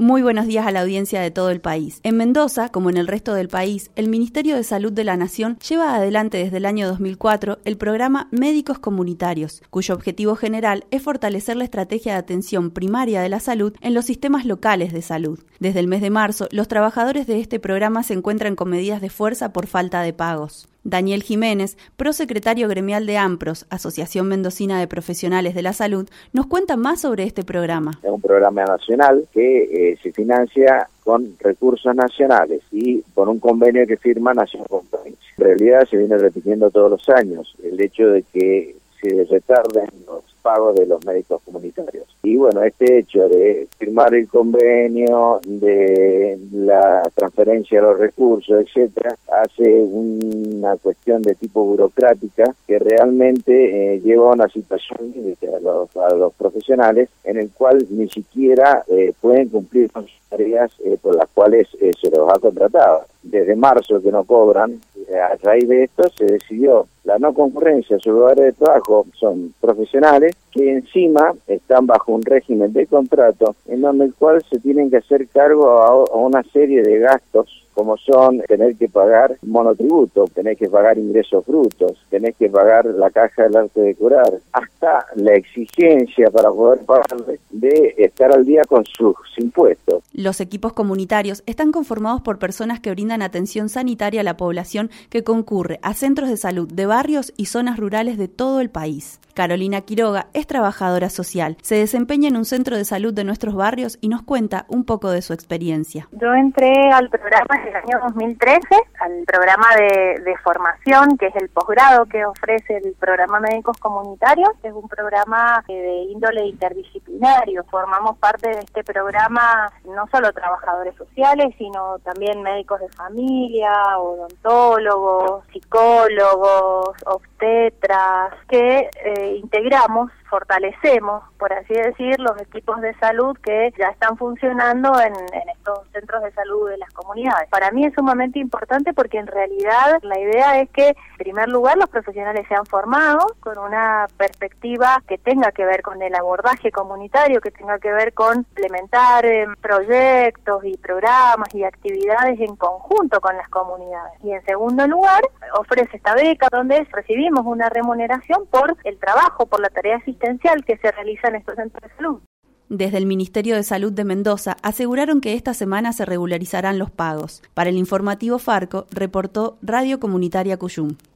Muy buenos días a la audiencia de todo el país. En Mendoza, como en el resto del país, el Ministerio de Salud de la Nación lleva adelante desde el año 2004 el programa Médicos Comunitarios, cuyo objetivo general es fortalecer la estrategia de atención primaria de la salud en los sistemas locales de salud. Desde el mes de marzo, los trabajadores de este programa se encuentran con medidas de fuerza por falta de pagos. Daniel Jiménez, prosecretario gremial de AMPROS, Asociación Mendocina de Profesionales de la Salud, nos cuenta más sobre este programa. Es un programa nacional que eh, se financia con recursos nacionales y con un convenio que firma Nación con En realidad se viene repitiendo todos los años el hecho de que se retarden los pagos de los médicos comunitarios. Y bueno, este hecho de firmar el convenio, de la transferencia de los recursos, etcétera, hace una cuestión de tipo burocrática que realmente eh, lleva a una situación a los, a los profesionales en el cual ni siquiera eh, pueden cumplir con sus tareas eh, por las cuales se los ha contratado. Desde marzo que no cobran, a raíz de esto se decidió la no concurrencia sus lugares de trabajo son profesionales que encima están bajo un régimen de contrato en donde el cual se tienen que hacer cargo a una serie de gastos como son tener que pagar monotributo, tener que pagar ingresos frutos, tener que pagar la caja del arte de curar, hasta la exigencia para poder pagarle de estar al día con sus impuestos. Los equipos comunitarios están conformados por personas que brindan atención sanitaria a la población que concurre a centros de salud de barrios y zonas rurales de todo el país. Carolina Quiroga es trabajadora social, se desempeña en un centro de salud de nuestros barrios y nos cuenta un poco de su experiencia. Yo entré al programa en el año 2013, al programa de, de formación, que es el posgrado que ofrece el programa Médicos Comunitarios, es un programa eh, de índole interdisciplinario. Formamos parte de este programa no solo trabajadores sociales, sino también médicos de familia, odontólogos, psicólogos, obstetras, que eh, integramos fortalecemos, por así decir, los equipos de salud que ya están funcionando en, estos centros de salud de las comunidades. Para mí es sumamente importante porque en realidad la idea es que, en primer lugar, los profesionales sean formados con una perspectiva que tenga que ver con el abordaje comunitario, que tenga que ver con implementar eh, proyectos y programas y actividades en conjunto con las comunidades. Y en segundo lugar, ofrece esta beca donde recibimos una remuneración por el trabajo, por la tarea que se realiza en estos centros de salud. Desde el Ministerio de Salud de Mendoza aseguraron que esta semana se regularizarán los pagos. Para el informativo Farco, reportó Radio Comunitaria Cuyum.